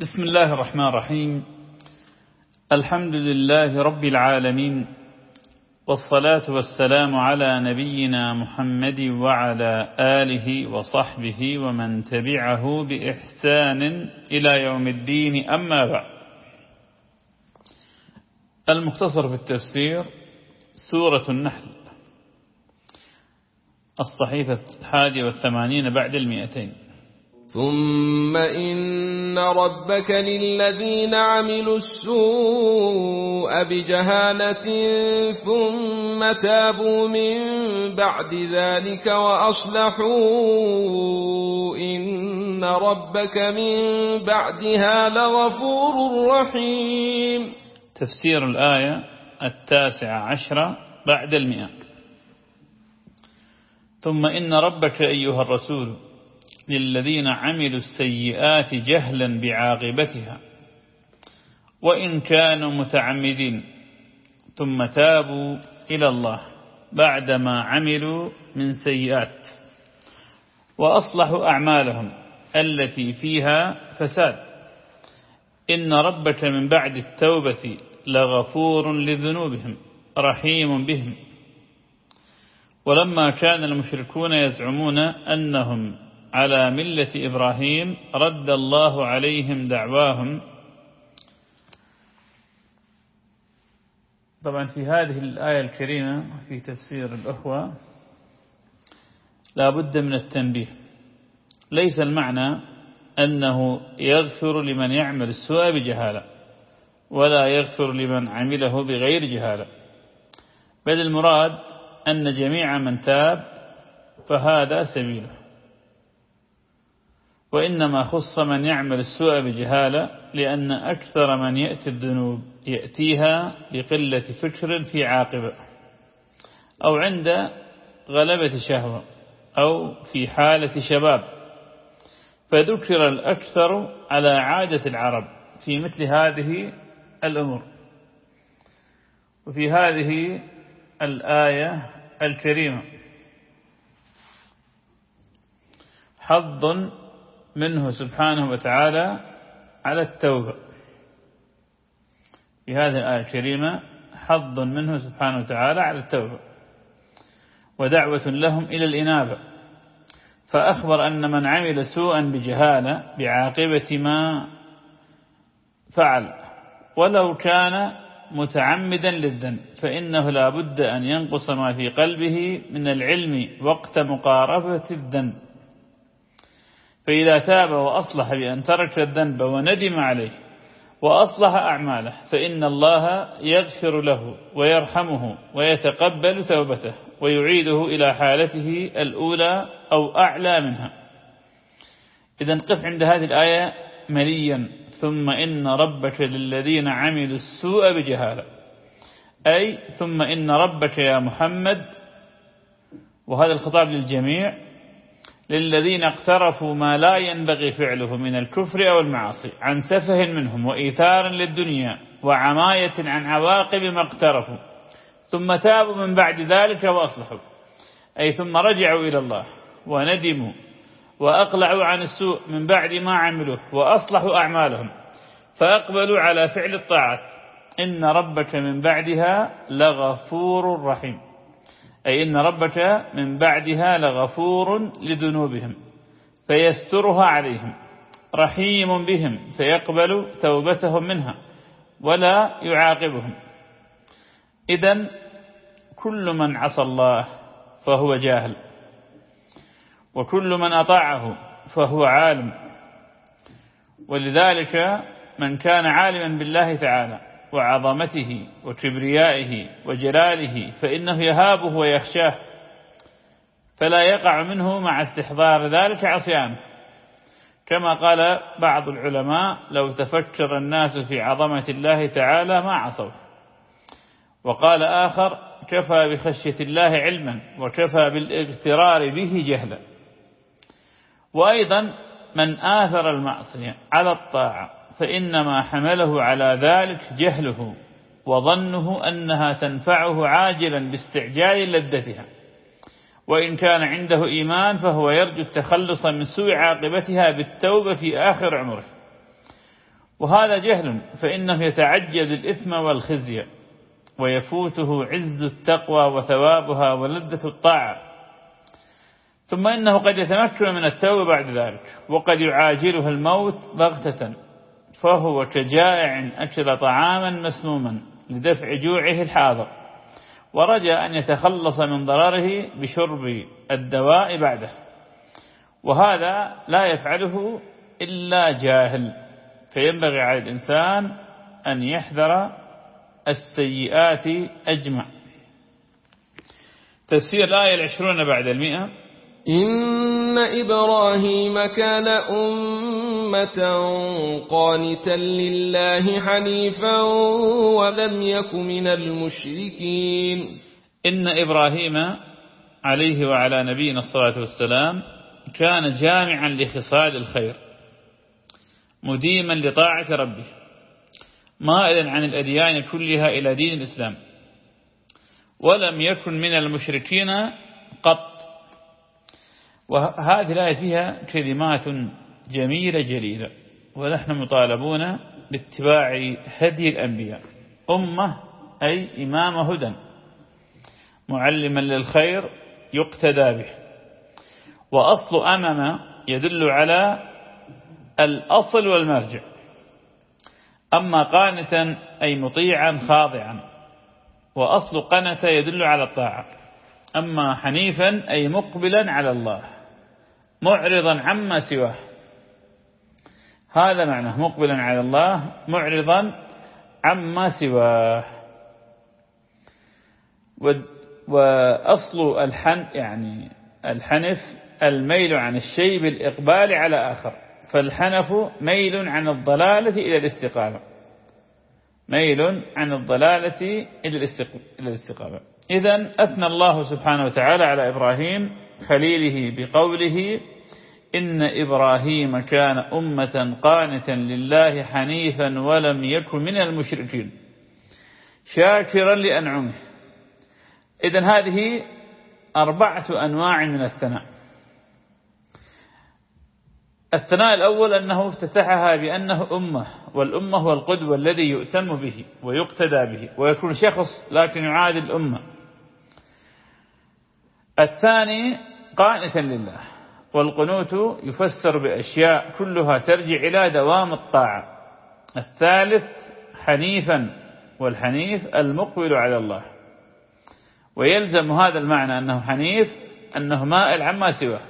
بسم الله الرحمن الرحيم. الحمد لله رب العالمين والصلاة والسلام على نبينا محمد وعلى آله وصحبه ومن تبعه بإحسان إلى يوم الدين أما بعد. المختصر في التفسير سورة النحل الصحيفة الحادية والثمانين بعد المئتين. ثم إن ربك للذين عملوا السوء بجهالة ثم تابوا من بعد ذلك وأصلحوا إن ربك من بعدها لغفور رحيم. تفسير الآية التاسعة عشرة بعد المئة. ثم إن ربك أيها الرسول. للذين عملوا السيئات جهلا بعاقبتها. وإن كانوا متعمدين ثم تابوا إلى الله بعدما عملوا من سيئات وأصلحوا أعمالهم التي فيها فساد. إن ربك من بعد التوبة لغفور لذنوبهم رحيم بهم. ولما كان المشركون يزعمون أنهم على ملة إبراهيم رد الله عليهم دعواهم. طبعا في هذه الآية الكريمة في تفسير الأخوة لا بد من التنبيه. ليس المعنى أنه يغفر لمن يعمل السوء بجهالة ولا يغفر لمن عمله بغير جهالة بل المراد أن جميع من تاب فهذا سبيله. وإنما خص من يعمل السوء بجهالة لأن أكثر من يأتي الذنوب يأتيها بقلة فكر في عاقبة أو عند غلبة شهوة أو في حالة شباب. فذكر الأكثر على عادة العرب في مثل هذه الأمور. وفي هذه الآية الكريمة حظ منه سبحانه وتعالى على التوبة. في هذه الآية الكريمة حظ منه سبحانه وتعالى على التوبة. ودعوة لهم إلى الإنابة. فأخبر أن من عمل سوءا بجهالة بعاقبة ما فعل ولو كان متعمدا للذنب فإنه لا بد أن ينقص ما في قلبه من العلم وقت مقاربة الذنب. فإذا تاب وأصلح بأن ترك الذنب وندم عليه وأصلح أعماله فإن الله يغفر له ويرحمه ويتقبل توبته ويعيده إلى حالته الأولى أو أعلى منها. إذا قف عند هذه الآية مليا ثم إن ربك للذين عملوا السوء بجهالة. أي ثم إن ربك يا محمد وهذا الخطاب للجميع للذين اقترفوا ما لا ينبغي فعله من الكفر أو المعاصي عن سفه منهم وإيثار للدنيا وعماية عن عواقب ما اقترفوا. ثم تابوا من بعد ذلك وأصلحوا. أي ثم رجعوا إلى الله وندموا وأقلعوا عن السوء من بعد ما عملوه وأصلحوا أعمالهم. فأقبلوا على فعل الطاعات. إن ربك من بعدها لغفور رحيم. أي إن ربك من بعدها لغفور لذنوبهم فيسترها عليهم رحيم بهم فيقبل توبتهم منها ولا يعاقبهم. إذا كل من عصى الله فهو جاهل وكل من أطاعه فهو عالم ولذلك من كان عالما بالله تعالى وعظمته وكبريائه وجلاله فإنه يهابه ويخشاه فلا يقع منه مع استحضار ذلك عصيانه كما قال بعض العلماء لو تفكر الناس في عظمة الله تعالى ما عصوه وقال آخر كفى بخشية الله علما وكفى بالإغترار به جهلا. وأيضا من آثر المعصية على الطاعة فإنما حمله على ذلك جهله وظنه أنها تنفعه عاجلا باستعجال لذتها. وإن كان عنده إيمان فهو يرجو التخلص من سوء عاقبتها بالتوبة في آخر عمره. وهذا جهل فإنه يتعجل الإثم والخزي ويفوته عز التقوى وثوابها ولذة الطاعة. ثم إنه قد يتمكن من التوبة بعد ذلك وقد يعاجله الموت بغتة. فهو كجائع أكل طعاما مسموما لدفع جوعه الحاضر. ورجى أن يتخلص من ضرره بشرب الدواء بعده. وهذا لا يفعله إلا جاهل. فينبغي على الإنسان أن يحذر السيئات أجمع. تفسير الآية العشرون بعد المئة. إن إبراهيم كان أمة قانتا لله حنيفا ولم يك من المشركين. إن إبراهيم عليه وعلى نبينا الصلاة والسلام كان جامعا لخصال الخير مديما لطاعة ربه مائلا عن الأديان كلها إلى دين الإسلام ولم يكن من المشركين قط. وهذه الآية فيها كلمات جميلة جليلة ونحن مطالبون باتباع هدي الأنبياء أمة أي إمام هدى معلما للخير يقتدى به. وأصل أمم يدل على الأصل والمرجع. أما قانتا أي مطيعا خاضعا. وأصل قنت يدل على الطاعة. أما حنيفا أي مقبلا على الله. معرضا عما سواه. هذا معنى مقبلا على الله معرضا عما سواه. وأصل الحن يعني الحنف الميل عن الشيء بالإقبال على آخر. فالحنف ميل عن الضلالة إلى الاستقامة. ميل عن الضلالة إلى الاستقامة. إذا أثنى الله سبحانه وتعالى على إبراهيم خليله بقوله إن إبراهيم كان أمة قانتا لله حنيفا ولم يكن من المشركين. شاكرا لأنعمه. إذا هذه أربعة أنواع من الثناء. الثناء الأول أنه افتتحها بأنه أمة والأمة هو القدوة الذي يؤتم به ويقتدى به ويكون شخص لكن يعادل الأمة الثاني قانتا لله والقنوت يفسر بأشياء كلها ترجع إلى دوام الطاعة. الثالث حنيفا والحنيف المقبل على الله. ويلزم هذا المعنى أنه حنيف أنه مائل عما سواه.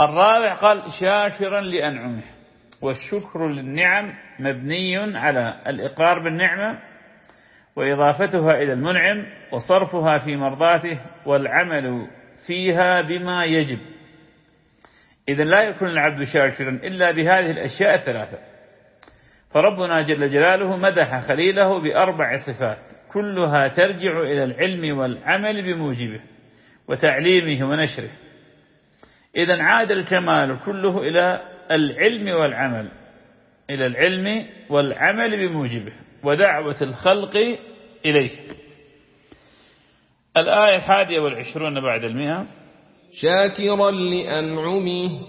الرابع قال شاكرا لأنعمه والشكر للنعم مبني على الإقرار بالنعمة وإضافتها إلى المنعم وصرفها في مرضاته والعمل فيها بما يجب. إذا لا يكون العبد شاكرا إلا بهذه الأشياء الثلاثة. فربنا جل جلاله مدح خليله بأربع صفات كلها ترجع إلى العلم والعمل بموجبه وتعليمه ونشره. إذا عاد الكمال كله إلى العلم والعمل. إلى العلم والعمل بموجبه ودعوة الخلق إليه. الآية الحادية والعشرون بعد المئة. شاكرا لأنعمه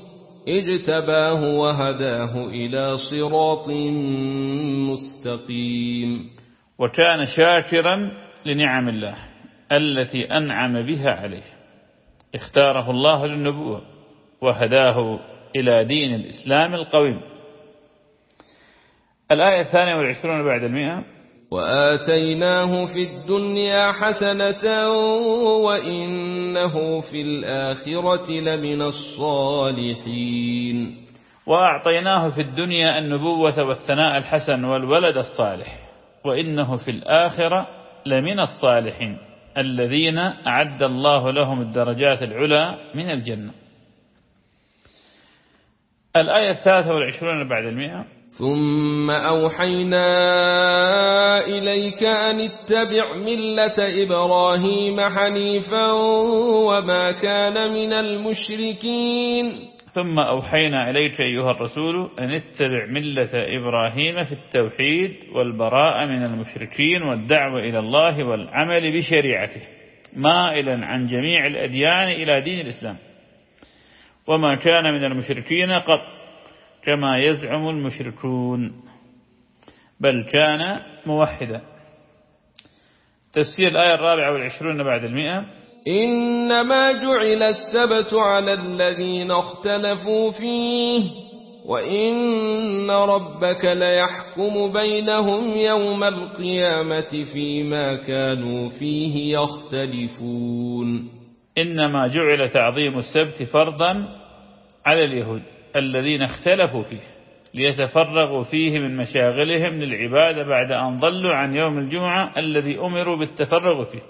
اجتباه وهداه إلى صراط مستقيم. وكان شاكرا لنعم الله التي أنعم بها عليه. اختاره الله للنبوة وهداه إلى دين الإسلام القويم. الآية الثانية والعشرون بعد المئة. وآتيناه في الدنيا حسنة وإنه في الآخرة لمن الصالحين. وأعطيناه في الدنيا النبوة والثناء الحسن والولد الصالح وإنه في الآخرة لمن الصالحين الذين أعد الله لهم الدرجات العلى من الجنة. الآية الثالثة والعشرون بعد المئة. ثم أوحينا إليك أن اتبع ملة إبراهيم حنيفا وما كان من المشركين. ثم أوحينا إليك أيها الرسول أن اتبع ملة إبراهيم في التوحيد والبراءة من المشركين والدعوة إلى الله والعمل بشريعته مائلا عن جميع الأديان إلى دين الإسلام. وما كان من المشركين قط كما يزعم المشركون. بل كان موحدا. تفسير الآية الرابعة والعشرون بعد المئة. إنما جعل السبت على الذين اختلفوا فيه وإن ربك ليحكم بينهم يوم القيامة فيما كانوا فيه يختلفون. إنما جعل تعظيم السبت فرضا على اليهود. الذين اختلفوا فيه ليتفرغوا فيه من مشاغلهم للعبادة بعد أن ضلوا عن يوم الجمعة الذي أمروا بالتفرغ فيه.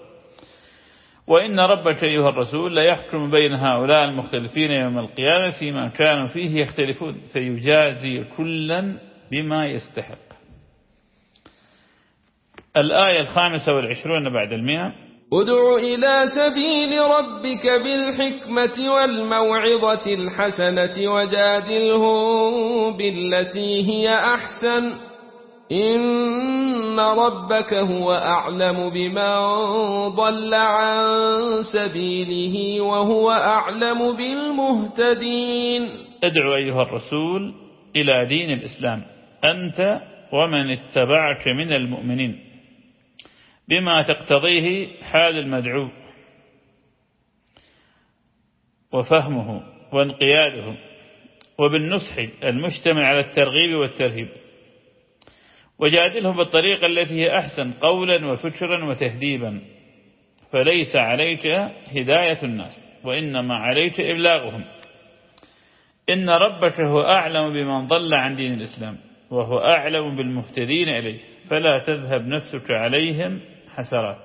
وإن ربك أيها الرسول لا يحكم بين هؤلاء المختلفين يوم القيامة فيما كانوا فيه يختلفون فيجازي كلا بما يستحق. الآية الخامسة والعشرون بعد المئة ادع إلى سبيل ربك بالحكمة والموعظة الحسنة وجادلهم بالتي هي أحسن. إن ربك هو أعلم بمن ضل عن سبيله وهو أعلم بالمهتدين. ادعو أيها الرسول إلى دين الإسلام أنت ومن اتبعك من المؤمنين. بما تقتضيه حال المدعو وفهمه وانقياده وبالنصح المجتمع على الترغيب والترهيب. وجادلهم بالطريقة التي هي أحسن قولا وفكرا وتهذيبا. فليس عليك هداية الناس وإنما عليك إبلاغهم. إن ربك هو أعلم بمن ضل عن دين الإسلام وهو أعلم بالمهتدين إليه. فلا تذهب نفسك عليهم حسرات.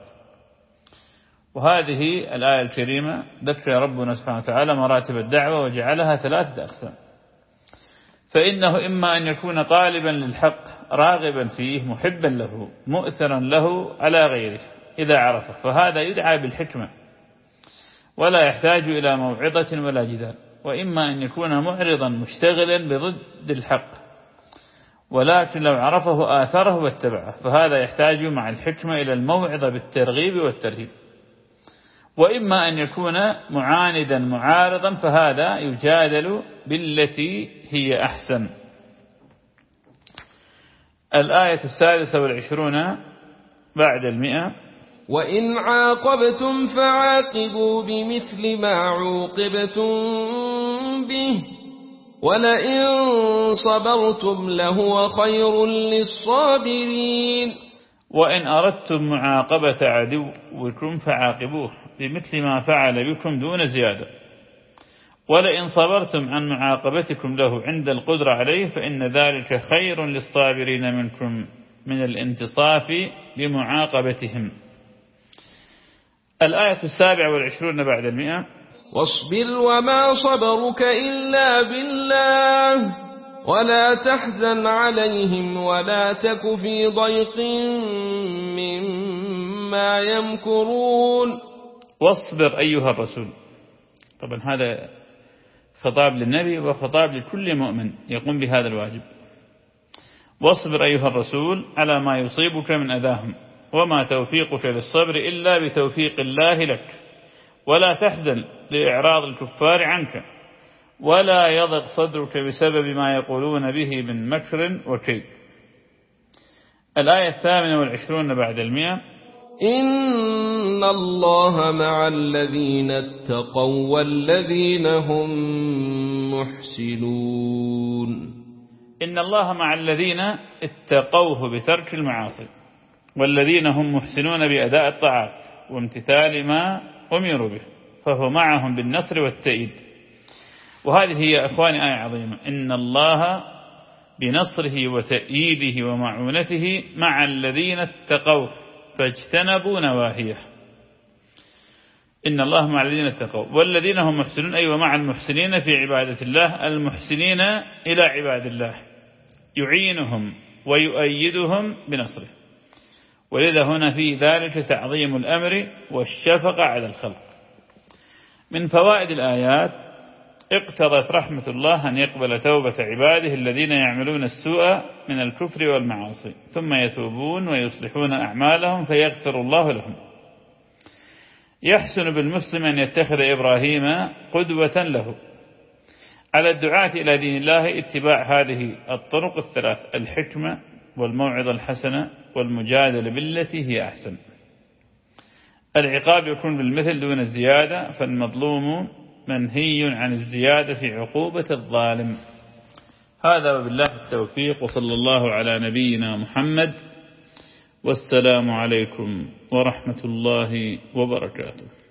وهذه الآية الكريمة ذكر ربنا سبحانه وتعالى مراتب الدعوة وجعلها ثلاثة أقسام. فإنه إما أن يكون طالبا للحق راغبا فيه محبا له مؤثرا له على غيره إذا عرفه. فهذا يدعى بالحكمة. ولا يحتاج إلى موعظة ولا جدال. وإما أن يكون معرضا مشتغلا بضد الحق. ولكن لو عرفه آثره واتبعه فهذا يحتاج مع الحكمة إلى الموعظة بالترغيب والترهيب. وإما أن يكون معاندا معارضا فهذا يجادل بالتي هي أحسن. الآية السادسة والعشرون بعد المئة. وإن عاقبتم فعاقبوا بمثل ما عوقبتم به. ولئن صبرتم لهو خير للصابرين وإن أردتم معاقبة عدوكم فعاقبوه بمثل ما فعل بكم دون زيادة. ولئن صبرتم عن معاقبتكم له عند القدرة عليه فإن ذلك خير للصابرين منكم من الانتصاف بمعاقبتهم. الآية السابعة والعشرون بعد المئة. واصبر وما صبرك إلا بالله. ولا تحزن عليهم ولا تك في ضيق مما يمكرون. واصبر أيها الرسول. طبعا هذا خطاب للنبي وخطاب لكل مؤمن يقوم بهذا الواجب. واصبر أيها الرسول على ما يصيبك من أذاهم وما توفيقك للصبر إلا بتوفيق الله لك. ولا تحزن لإعراض الكفار عنك ولا يضغ صدرك بسبب ما يقولون به من مكر وكيد. الآية الثامنة والعشرون بعد المئة. إن الله مع الذين اتقوا والذين هم محسنون. إن الله مع الذين اتقوه بترك المعاصي والذين هم محسنون بأداء الطاعات وامتثال ما أمروا به فهو معهم بالنصر والتأييد. وهذه هي أخواني آية عظيمة. إن الله بنصره وتأييده ومعونته مع الذين اتقوا فاجتنبوا نواهيه. إن الله مع الذين اتقوا. والذين هم محسنون أي أيوة ومع المحسنين في عبادة الله المحسنين إلى عباد الله. يعينهم ويؤيدهم بنصره. ولذا هنا في ذلك تعظيم الأمر والشفقة على الخلق. من فوائد الآيات اقتضت رحمة الله أن يقبل توبة عباده الذين يعملون السوء من الكفر والمعاصي ثم يتوبون ويصلحون أعمالهم فيغفر الله لهم. يحسن بالمسلم أن يتخذ إبراهيم قدوة له. على الدعاة إلى دين الله اتباع هذه الطرق الثلاث الحكمة والموعظة الحسنة والمجادلة بالتي هي أحسن. العقاب يكون بالمثل دون الزيادة فالمظلوم منهي عن الزيادة في عقوبة الظالم. هذا وبالله التوفيق وصلى الله على نبينا محمد. والسلام عليكم ورحمة الله وبركاته.